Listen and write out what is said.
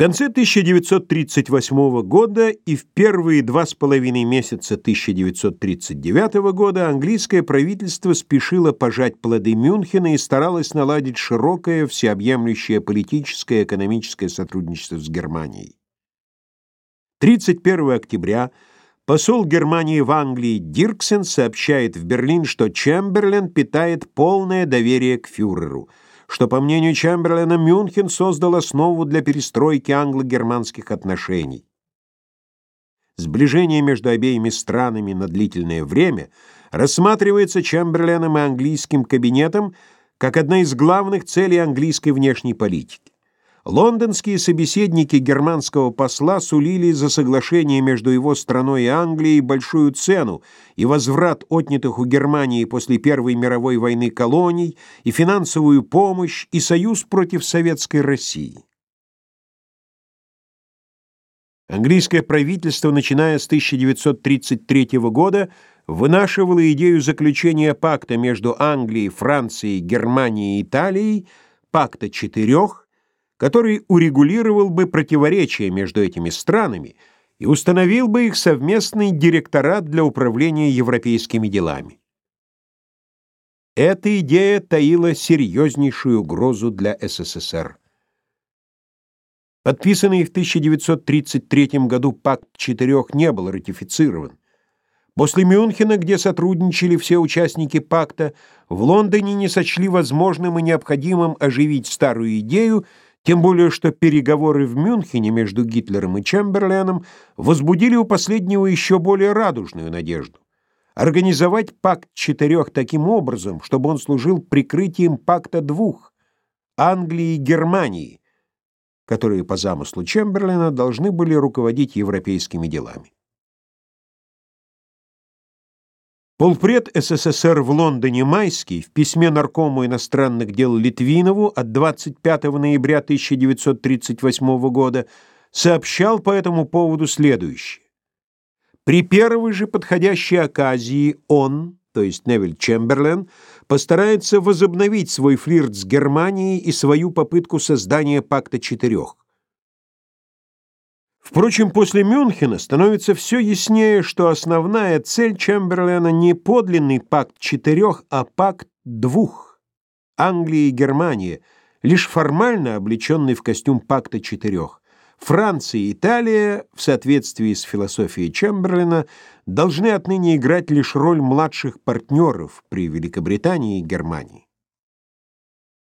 конце 1938 года и в первые два с половиной месяца 1939 года английское правительство спешило пожать плоды Мюнхена и старалось наладить широкое, всеобъемлющее политическое и экономическое сотрудничество с Германией. 31 октября посол Германии в Англии Дирксен сообщает в Берлин, что Чемберлен питает полное доверие к фюреру – что, по мнению Чемберлена, Мюнхен создал основу для перестройки англо-германских отношений. Сближение между обеими странами на длительное время рассматривается Чемберленом и английским кабинетом как одна из главных целей английской внешней политики. Лондонские собеседники германского посла сулили за соглашение между его страной и Англией большую цену и возврат отнятых у Германии после Первой мировой войны колоний, и финансовую помощь, и союз против советской России. Английское правительство, начиная с 1933 года, вынашивало идею заключения пакта между Англией, Францией, Германией и Италией, пакта четырех, который урегулировал бы противоречия между этими странами и установил бы их совместный директорат для управления европейскими делами. Эта идея таила серьезнейшую угрозу для СССР. Подписанный в 1933 году пакт четырех не был ратифицирован. После Мюнхена, где сотрудничали все участники пакта, в Лондоне не сочли возможным и необходимым оживить старую идею тем более что переговоры в Мюнхене между Гитлером и Чемберленом возбудили у последнего еще более радужную надежду организовать пакт четырех таким образом, чтобы он служил прикрытием пакта двух Англии и Германии, которые по замыслу Чемберлена должны были руководить европейскими делами. Полпред СССР в Лондоне Майский в письме наркому иностранных дел Литвинову от 25 ноября 1938 года сообщал по этому поводу следующее. При первой же подходящей оказии он, то есть Невиль Чемберлен, постарается возобновить свой флирт с Германией и свою попытку создания пакта четырех. Впрочем, после Мюнхена становится все яснее, что основная цель Чемберлена не подлинный пакт четырех, а пакт двух – Англия и Германия, лишь формально облеченный в костюм пакта четырех. Франция и Италия, в соответствии с философией Чемберлена, должны отныне играть лишь роль младших партнеров при Великобритании и Германии.